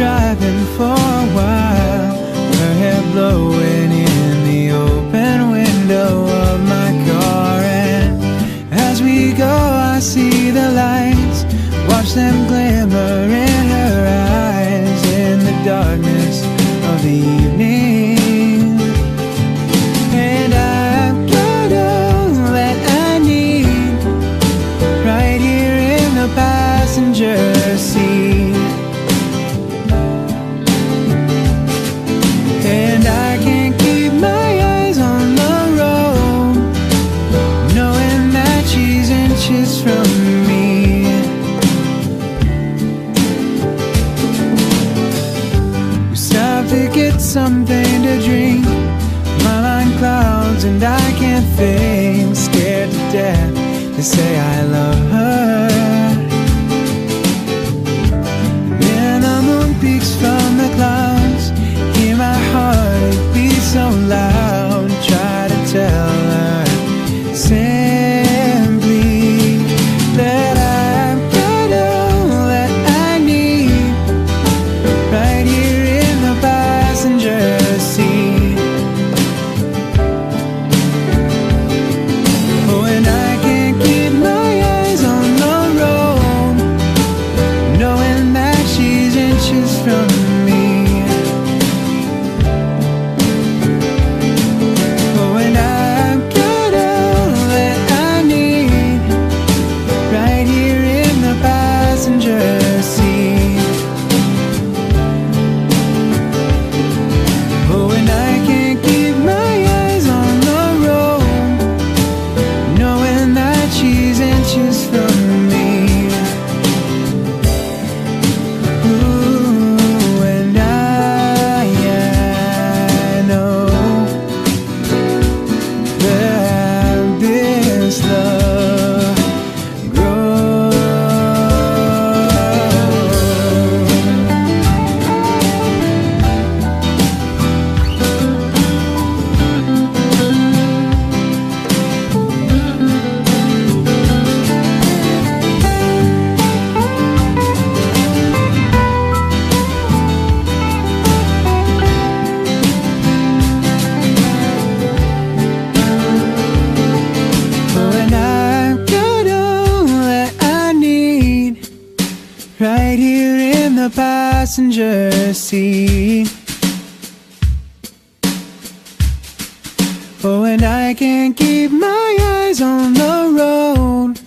driving for a while Her hair blowing in the open window of my car And as we go I see the lights Watch them glimmering. from me. We stopped to get something to drink. My mind clouds and I can't think. Scared to death. They say I love her. passenger. the passenger seat. Oh, and I can't keep my eyes on the road,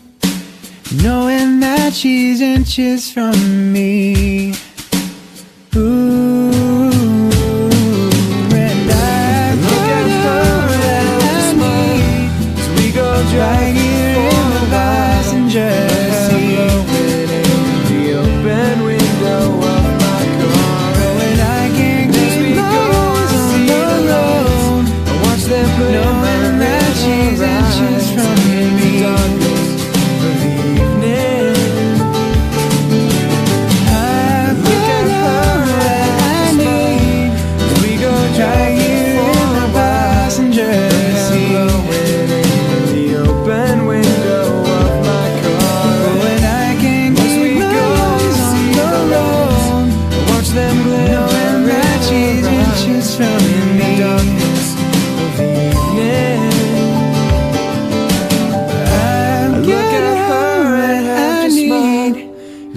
knowing that she's inches from me. Ooh. And I Look at her and me. As we go driving.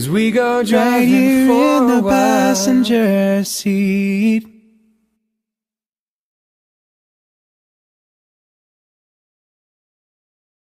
As we go driving right here for in the passenger seat.